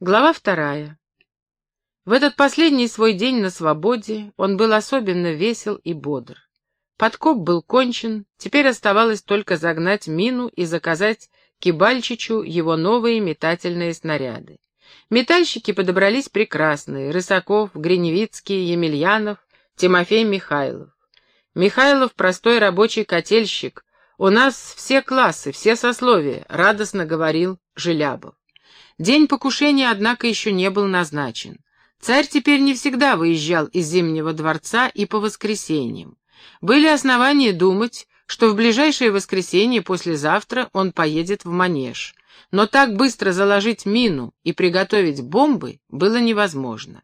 Глава вторая. В этот последний свой день на свободе он был особенно весел и бодр. Подкоп был кончен, теперь оставалось только загнать мину и заказать Кибальчичу его новые метательные снаряды. Метальщики подобрались прекрасные — Рысаков, Гриневицкий, Емельянов, Тимофей Михайлов. Михайлов — простой рабочий котельщик. У нас все классы, все сословия, — радостно говорил Желябов. День покушения, однако, еще не был назначен. Царь теперь не всегда выезжал из Зимнего дворца и по воскресеньям. Были основания думать, что в ближайшее воскресенье послезавтра он поедет в Манеж. Но так быстро заложить мину и приготовить бомбы было невозможно.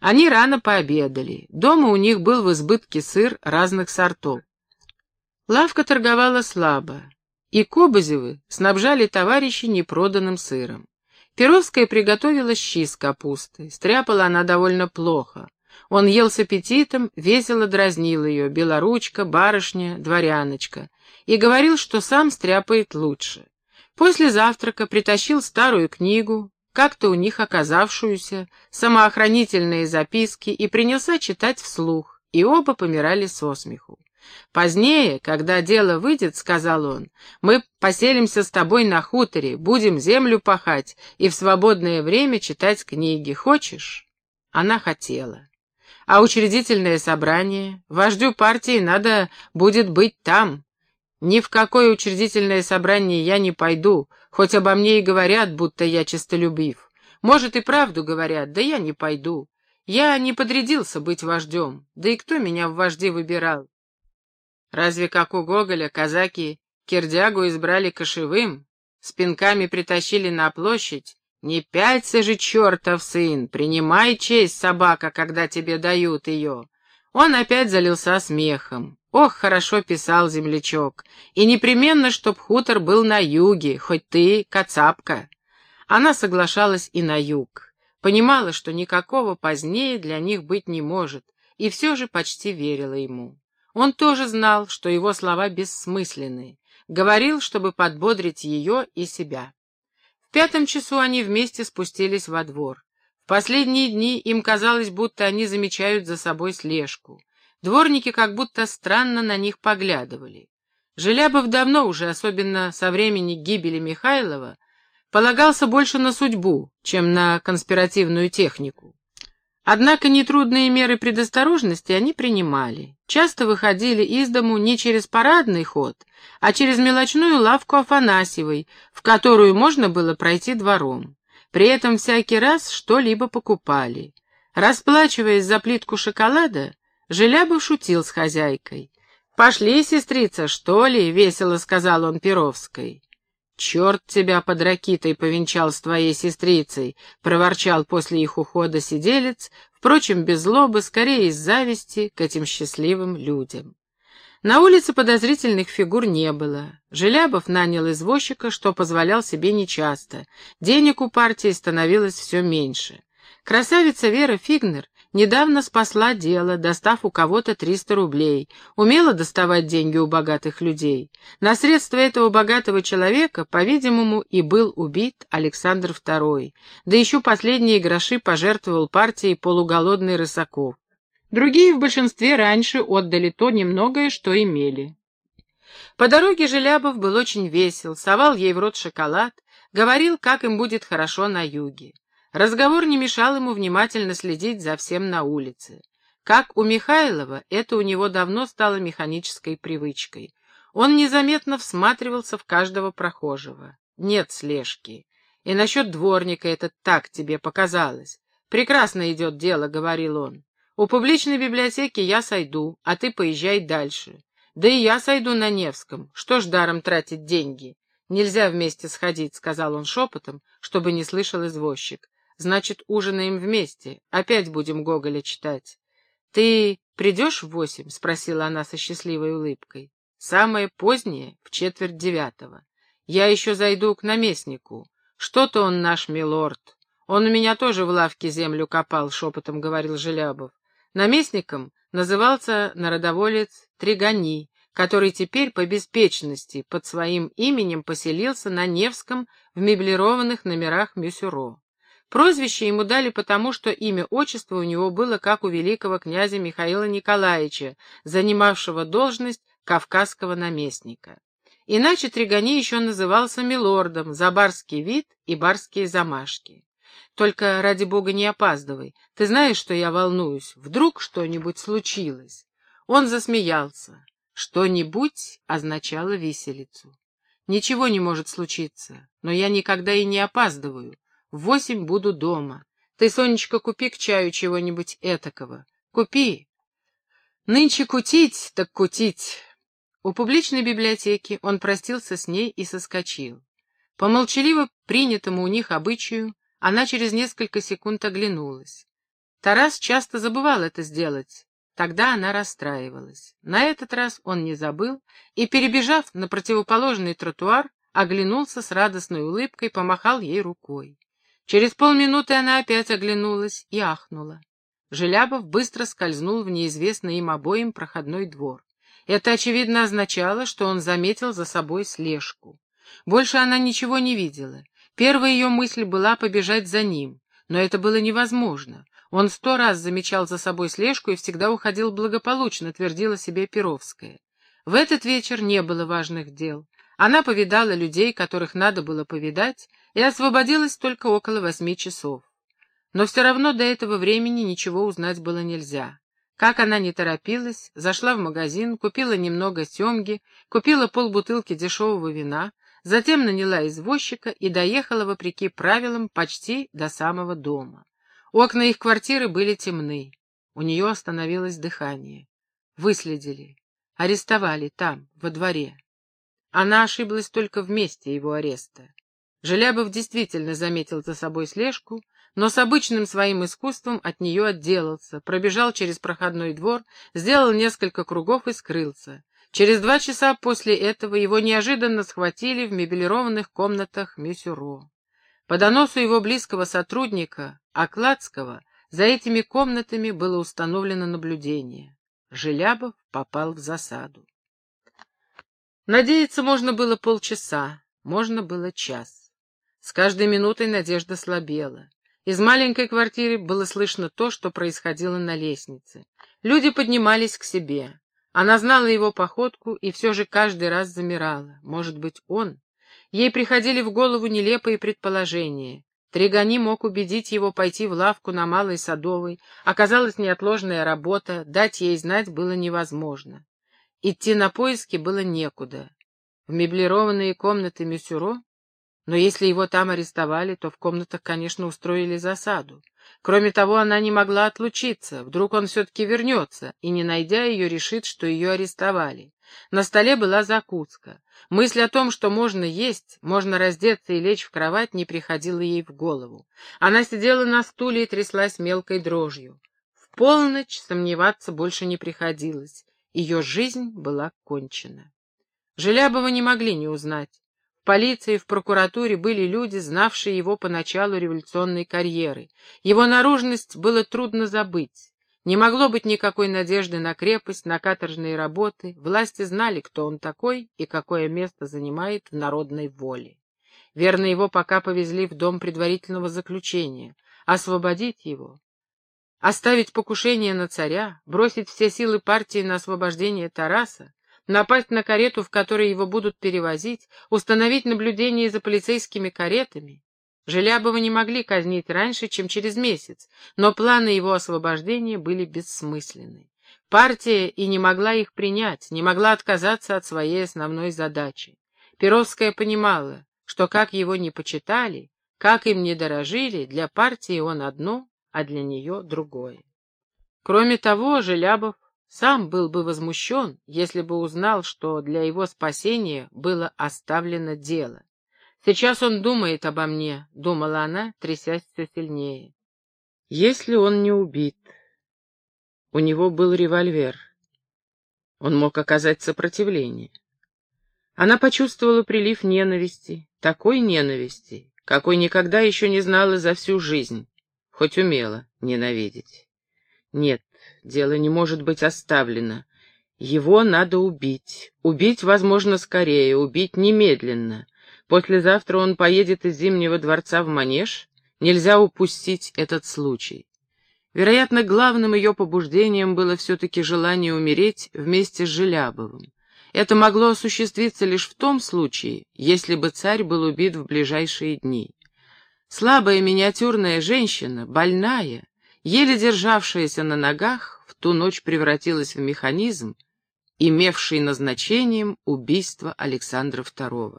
Они рано пообедали. Дома у них был в избытке сыр разных сортов. Лавка торговала слабо, и Кобызевы снабжали товарищей непроданным сыром. Перовская приготовила щи с капустой. Стряпала она довольно плохо. Он ел с аппетитом, весело дразнил ее, белоручка, барышня, дворяночка, и говорил, что сам стряпает лучше. После завтрака притащил старую книгу, как-то у них оказавшуюся, самоохранительные записки, и принялся читать вслух, и оба помирали со смеху. «Позднее, когда дело выйдет, — сказал он, — мы поселимся с тобой на хуторе, будем землю пахать и в свободное время читать книги. Хочешь?» Она хотела. «А учредительное собрание? Вождю партии надо будет быть там. Ни в какое учредительное собрание я не пойду, хоть обо мне и говорят, будто я честолюбив. Может, и правду говорят, да я не пойду. Я не подрядился быть вождем, да и кто меня в вожди выбирал? Разве как у Гоголя казаки Кирдягу избрали кошевым, с пинками притащили на площадь? Не пялься же, чертов сын, принимай честь, собака, когда тебе дают ее. Он опять залился смехом. Ох, хорошо писал землячок. И непременно, чтоб хутор был на юге, хоть ты кацапка. Она соглашалась и на юг. Понимала, что никакого позднее для них быть не может, и все же почти верила ему. Он тоже знал, что его слова бессмысленны. Говорил, чтобы подбодрить ее и себя. В пятом часу они вместе спустились во двор. В последние дни им казалось, будто они замечают за собой слежку. Дворники как будто странно на них поглядывали. Желябов давно уже, особенно со времени гибели Михайлова, полагался больше на судьбу, чем на конспиративную технику. Однако нетрудные меры предосторожности они принимали. Часто выходили из дому не через парадный ход, а через мелочную лавку Афанасьевой, в которую можно было пройти двором. При этом всякий раз что-либо покупали. Расплачиваясь за плитку шоколада, Желябов шутил с хозяйкой. «Пошли, сестрица, что ли?» — весело сказал он Перовской. «Черт тебя под ракитой повенчал с твоей сестрицей», — проворчал после их ухода сиделец, впрочем, без злобы, скорее из зависти к этим счастливым людям. На улице подозрительных фигур не было. Желябов нанял извозчика, что позволял себе нечасто. Денег у партии становилось все меньше. Красавица Вера Фигнер Недавно спасла дело, достав у кого-то 300 рублей. Умела доставать деньги у богатых людей. На средства этого богатого человека, по-видимому, и был убит Александр II. Да еще последние гроши пожертвовал партии полуголодный Рысаков. Другие в большинстве раньше отдали то немногое, что имели. По дороге Желябов был очень весел, совал ей в рот шоколад, говорил, как им будет хорошо на юге. Разговор не мешал ему внимательно следить за всем на улице. Как у Михайлова, это у него давно стало механической привычкой. Он незаметно всматривался в каждого прохожего. Нет слежки. И насчет дворника это так тебе показалось. Прекрасно идет дело, — говорил он. У публичной библиотеки я сойду, а ты поезжай дальше. Да и я сойду на Невском. Что ж даром тратить деньги? Нельзя вместе сходить, — сказал он шепотом, чтобы не слышал извозчик. Значит, ужинаем вместе. Опять будем Гоголя читать. Ты придешь в восемь? — спросила она со счастливой улыбкой. Самое позднее, в четверть девятого. Я еще зайду к наместнику. Что-то он наш милорд. Он у меня тоже в лавке землю копал, — шепотом говорил Желябов. Наместником назывался народоволец Тригани, который теперь по беспечности под своим именем поселился на Невском в меблированных номерах Мюсюро. Прозвище ему дали потому, что имя-отчество у него было как у великого князя Михаила Николаевича, занимавшего должность кавказского наместника. Иначе Тригани еще назывался милордом за барский вид и барские замашки. Только, ради бога, не опаздывай. Ты знаешь, что я волнуюсь. Вдруг что-нибудь случилось?» Он засмеялся. «Что-нибудь» означало виселицу. «Ничего не может случиться, но я никогда и не опаздываю. В восемь буду дома. Ты, Сонечка, купи к чаю чего-нибудь этакого. Купи. Нынче кутить, так кутить». У публичной библиотеки он простился с ней и соскочил. По молчаливо принятому у них обычаю, она через несколько секунд оглянулась. Тарас часто забывал это сделать. Тогда она расстраивалась. На этот раз он не забыл и, перебежав на противоположный тротуар, оглянулся с радостной улыбкой, помахал ей рукой. Через полминуты она опять оглянулась и ахнула. Желябов быстро скользнул в неизвестный им обоим проходной двор. Это, очевидно, означало, что он заметил за собой слежку. Больше она ничего не видела. Первая ее мысль была побежать за ним, но это было невозможно. Он сто раз замечал за собой слежку и всегда уходил благополучно, твердила себе Перовская. В этот вечер не было важных дел. Она повидала людей, которых надо было повидать, и освободилась только около восьми часов. Но все равно до этого времени ничего узнать было нельзя. Как она не торопилась, зашла в магазин, купила немного семги, купила полбутылки дешевого вина, затем наняла извозчика и доехала, вопреки правилам, почти до самого дома. Окна их квартиры были темны. У нее остановилось дыхание. Выследили. Арестовали там, во дворе. Она ошиблась только в месте его ареста. Желябов действительно заметил за собой слежку, но с обычным своим искусством от нее отделался, пробежал через проходной двор, сделал несколько кругов и скрылся. Через два часа после этого его неожиданно схватили в мебелированных комнатах Мюсюро. По доносу его близкого сотрудника, Окладского, за этими комнатами было установлено наблюдение. Желябов попал в засаду. Надеяться можно было полчаса, можно было час. С каждой минутой надежда слабела. Из маленькой квартиры было слышно то, что происходило на лестнице. Люди поднимались к себе. Она знала его походку и все же каждый раз замирала. Может быть, он? Ей приходили в голову нелепые предположения. Тригани мог убедить его пойти в лавку на Малой Садовой. Оказалась неотложная работа, дать ей знать было невозможно. Идти на поиски было некуда. В меблированные комнаты Мюсюро но если его там арестовали, то в комнатах, конечно, устроили засаду. Кроме того, она не могла отлучиться. Вдруг он все-таки вернется, и, не найдя ее, решит, что ее арестовали. На столе была закуска. Мысль о том, что можно есть, можно раздеться и лечь в кровать, не приходила ей в голову. Она сидела на стуле и тряслась мелкой дрожью. В полночь сомневаться больше не приходилось. Ее жизнь была кончена. Желябова не могли не узнать. В полиции, в прокуратуре были люди, знавшие его по началу революционной карьеры. Его наружность было трудно забыть. Не могло быть никакой надежды на крепость, на каторжные работы. Власти знали, кто он такой и какое место занимает в народной воле. Верно, его пока повезли в дом предварительного заключения. Освободить его, оставить покушение на царя, бросить все силы партии на освобождение Тараса, напасть на карету, в которой его будут перевозить, установить наблюдение за полицейскими каретами. Желябова не могли казнить раньше, чем через месяц, но планы его освобождения были бессмысленны. Партия и не могла их принять, не могла отказаться от своей основной задачи. Перовская понимала, что как его не почитали, как им не дорожили, для партии он одно, а для нее другое. Кроме того, Желябов сам был бы возмущен, если бы узнал, что для его спасения было оставлено дело. «Сейчас он думает обо мне», — думала она, трясясь все сильнее. «Если он не убит...» У него был револьвер. Он мог оказать сопротивление. Она почувствовала прилив ненависти, такой ненависти, какой никогда еще не знала за всю жизнь, хоть умела ненавидеть. Нет, дело не может быть оставлено. Его надо убить. Убить, возможно, скорее, убить немедленно. Послезавтра он поедет из Зимнего дворца в Манеж, Нельзя упустить этот случай. Вероятно, главным ее побуждением было все-таки желание умереть вместе с Желябовым. Это могло осуществиться лишь в том случае, если бы царь был убит в ближайшие дни. Слабая миниатюрная женщина, больная, еле державшаяся на ногах, в ту ночь превратилась в механизм, имевший назначением убийство Александра II.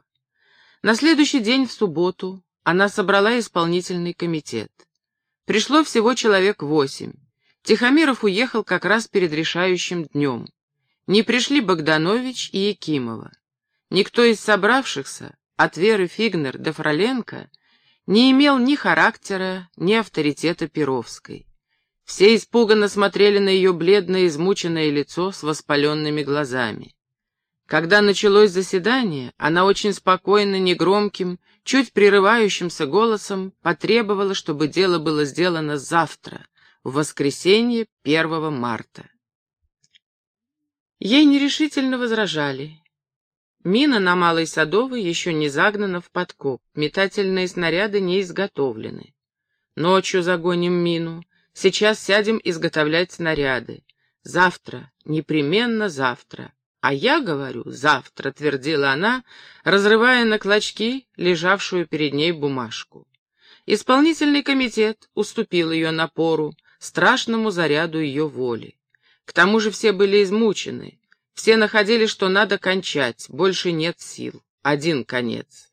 На следующий день, в субботу, она собрала исполнительный комитет. Пришло всего человек восемь. Тихомиров уехал как раз перед решающим днем. Не пришли Богданович и Якимова. Никто из собравшихся, от Веры Фигнер до Фроленко, не имел ни характера, ни авторитета Перовской. Все испуганно смотрели на ее бледное, измученное лицо с воспаленными глазами. Когда началось заседание, она очень спокойно, негромким, чуть прерывающимся голосом потребовала, чтобы дело было сделано завтра, в воскресенье 1 марта. Ей нерешительно возражали. Мина на Малой Садовой еще не загнана в подкоп, метательные снаряды не изготовлены. Ночью загоним мину, сейчас сядем изготовлять снаряды. Завтра, непременно завтра. А я говорю, завтра, твердила она, разрывая на клочки лежавшую перед ней бумажку. Исполнительный комитет уступил ее напору, страшному заряду ее воли. К тому же все были измучены, все находили, что надо кончать, больше нет сил. Один конец.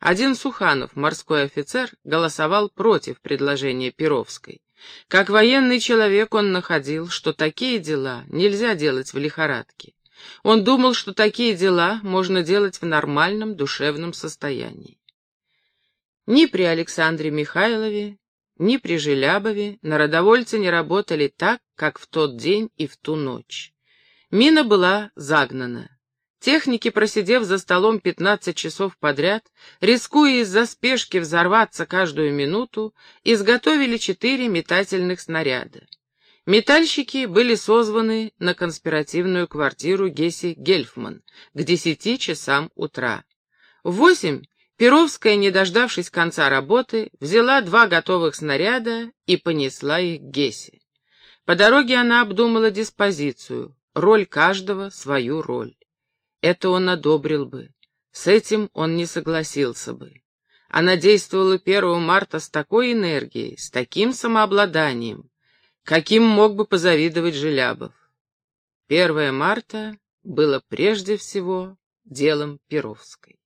Один Суханов, морской офицер, голосовал против предложения Перовской. Как военный человек он находил, что такие дела нельзя делать в лихорадке. Он думал, что такие дела можно делать в нормальном душевном состоянии. Ни при Александре Михайлове, ни при Желябове народовольцы не работали так, как в тот день и в ту ночь. Мина была загнана. Техники, просидев за столом 15 часов подряд, рискуя из-за спешки взорваться каждую минуту, изготовили четыре метательных снаряда. Метальщики были созваны на конспиративную квартиру Гесси Гельфман к десяти часам утра. В восемь Перовская, не дождавшись конца работы, взяла два готовых снаряда и понесла их к Гесси. По дороге она обдумала диспозицию, Роль каждого — свою роль. Это он одобрил бы. С этим он не согласился бы. Она действовала 1 марта с такой энергией, с таким самообладанием, каким мог бы позавидовать Желябов. 1 марта было прежде всего делом Перовской.